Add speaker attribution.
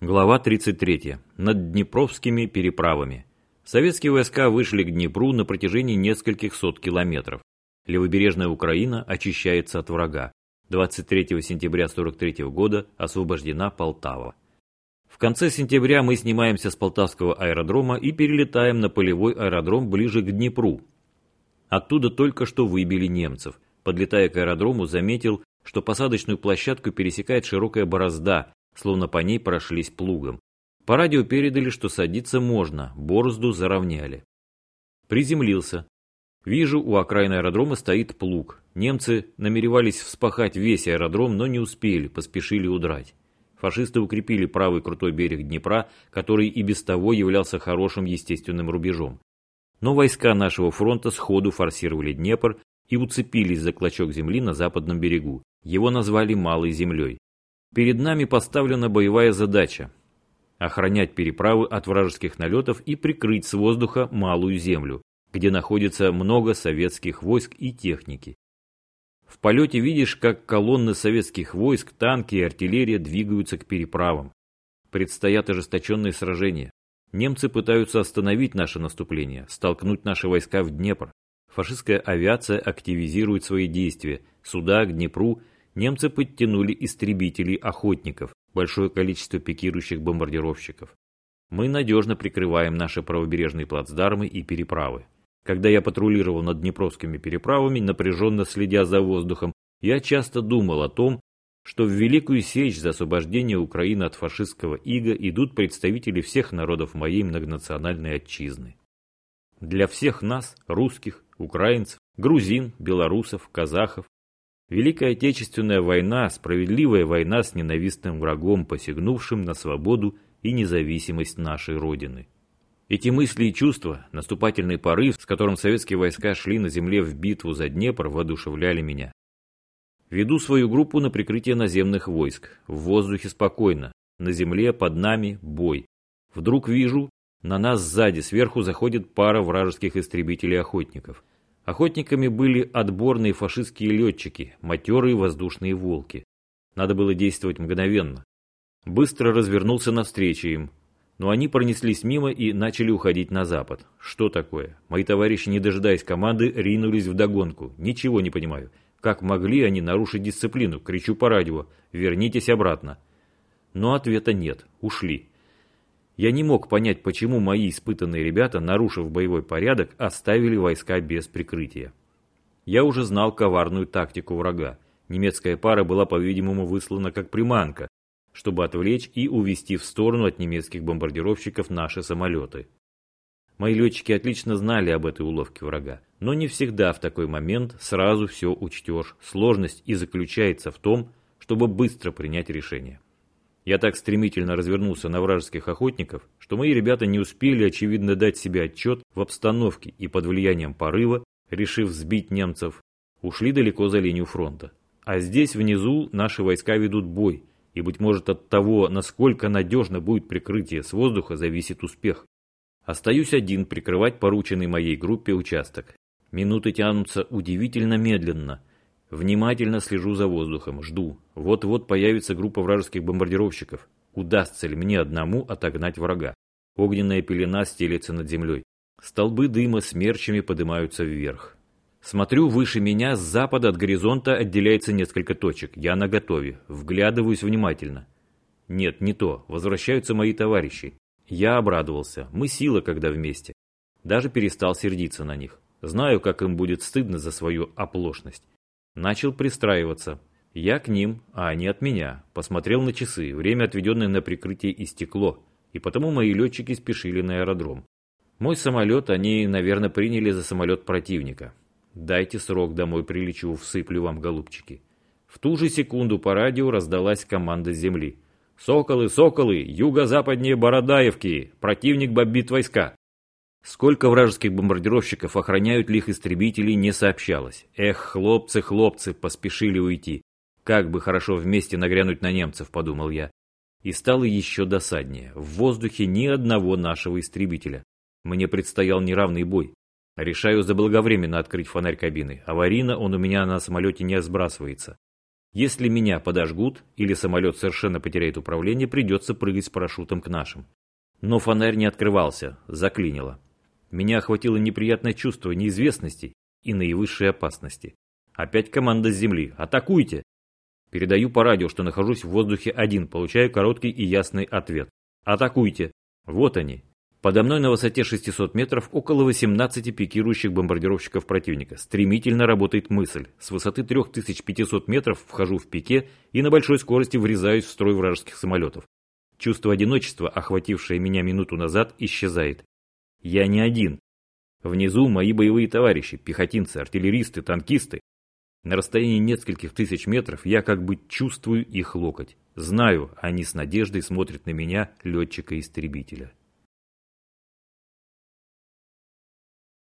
Speaker 1: Глава 33. Над Днепровскими переправами. Советские войска вышли к Днепру на протяжении нескольких сот километров. Левобережная Украина очищается от врага. 23 сентября 1943 года освобождена Полтава. В конце сентября мы снимаемся с Полтавского аэродрома и перелетаем на полевой аэродром ближе к Днепру. Оттуда только что выбили немцев. Подлетая к аэродрому, заметил, что посадочную площадку пересекает широкая борозда, словно по ней прошлись плугом. По радио передали, что садиться можно, борозду заровняли. Приземлился. Вижу, у окраины аэродрома стоит плуг. Немцы намеревались вспахать весь аэродром, но не успели, поспешили удрать. Фашисты укрепили правый крутой берег Днепра, который и без того являлся хорошим естественным рубежом. Но войска нашего фронта сходу форсировали Днепр и уцепились за клочок земли на западном берегу. Его назвали Малой землей. Перед нами поставлена боевая задача – охранять переправы от вражеских налетов и прикрыть с воздуха Малую землю, где находится много советских войск и техники. В полете видишь, как колонны советских войск, танки и артиллерия двигаются к переправам. Предстоят ожесточенные сражения. Немцы пытаются остановить наше наступление, столкнуть наши войска в Днепр. Фашистская авиация активизирует свои действия. Сюда, к Днепру, немцы подтянули истребителей-охотников, большое количество пикирующих бомбардировщиков. Мы надежно прикрываем наши правобережные плацдармы и переправы. Когда я патрулировал над Днепровскими переправами, напряженно следя за воздухом, я часто думал о том, что в Великую Сечь за освобождение Украины от фашистского ига идут представители всех народов моей многонациональной отчизны. Для всех нас, русских, украинцев, грузин, белорусов, казахов, Великая Отечественная война – справедливая война с ненавистным врагом, посягнувшим на свободу и независимость нашей Родины. Эти мысли и чувства, наступательный порыв, с которым советские войска шли на земле в битву за Днепр, воодушевляли меня. Веду свою группу на прикрытие наземных войск. В воздухе спокойно. На земле под нами бой. Вдруг вижу, на нас сзади сверху заходит пара вражеских истребителей-охотников. Охотниками были отборные фашистские летчики, матерые воздушные волки. Надо было действовать мгновенно. Быстро развернулся навстречу им, но они пронеслись мимо и начали уходить на запад. Что такое? Мои товарищи, не дожидаясь команды, ринулись в догонку. Ничего не понимаю. Как могли они нарушить дисциплину? Кричу по радио. Вернитесь обратно. Но ответа нет. Ушли. Я не мог понять, почему мои испытанные ребята, нарушив боевой порядок, оставили войска без прикрытия. Я уже знал коварную тактику врага. Немецкая пара была, по-видимому, выслана как приманка, чтобы отвлечь и увести в сторону от немецких бомбардировщиков наши самолеты. Мои летчики отлично знали об этой уловке врага, но не всегда в такой момент сразу все учтешь. Сложность и заключается в том, чтобы быстро принять решение. Я так стремительно развернулся на вражеских охотников, что мои ребята не успели, очевидно, дать себе отчет в обстановке и под влиянием порыва, решив сбить немцев, ушли далеко за линию фронта. А здесь внизу наши войска ведут бой, и, быть может, от того, насколько надежно будет прикрытие с воздуха, зависит успех. Остаюсь один прикрывать порученный моей группе участок. Минуты тянутся удивительно медленно – Внимательно слежу за воздухом, жду. Вот-вот появится группа вражеских бомбардировщиков. Удастся ли мне одному отогнать врага? Огненная пелена стелется над землей. Столбы дыма смерчами поднимаются вверх. Смотрю, выше меня, с запада от горизонта отделяется несколько точек. Я наготове. Вглядываюсь внимательно. Нет, не то. Возвращаются мои товарищи. Я обрадовался. Мы сила, когда вместе. Даже перестал сердиться на них. Знаю, как им будет стыдно за свою оплошность. Начал пристраиваться. Я к ним, а они от меня. Посмотрел на часы. Время, отведенное на прикрытие, истекло. И потому мои летчики спешили на аэродром. Мой самолет они, наверное, приняли за самолет противника. Дайте срок, домой прилечу, всыплю вам, голубчики. В ту же секунду по радио раздалась команда земли. «Соколы, соколы! Юго-западнее Бородаевки! Противник бомбит войска!» Сколько вражеских бомбардировщиков охраняют ли их истребители, не сообщалось. Эх, хлопцы, хлопцы, поспешили уйти. Как бы хорошо вместе нагрянуть на немцев, подумал я. И стало еще досаднее. В воздухе ни одного нашего истребителя. Мне предстоял неравный бой. Решаю заблаговременно открыть фонарь кабины. Аварийно он у меня на самолете не сбрасывается. Если меня подожгут или самолет совершенно потеряет управление, придется прыгать с парашютом к нашим. Но фонарь не открывался, заклинило. Меня охватило неприятное чувство неизвестности и наивысшей опасности. Опять команда с земли. Атакуйте! Передаю по радио, что нахожусь в воздухе один, получаю короткий и ясный ответ. Атакуйте! Вот они. Подо мной на высоте 600 метров около 18 пикирующих бомбардировщиков противника. Стремительно работает мысль. С высоты 3500 метров вхожу в пике и на большой скорости врезаюсь в строй вражеских самолетов. Чувство одиночества, охватившее меня минуту назад, исчезает. Я не один. Внизу мои боевые товарищи, пехотинцы, артиллеристы, танкисты. На расстоянии нескольких тысяч метров я как бы чувствую их локоть. Знаю, они с надеждой смотрят на меня, летчика-истребителя.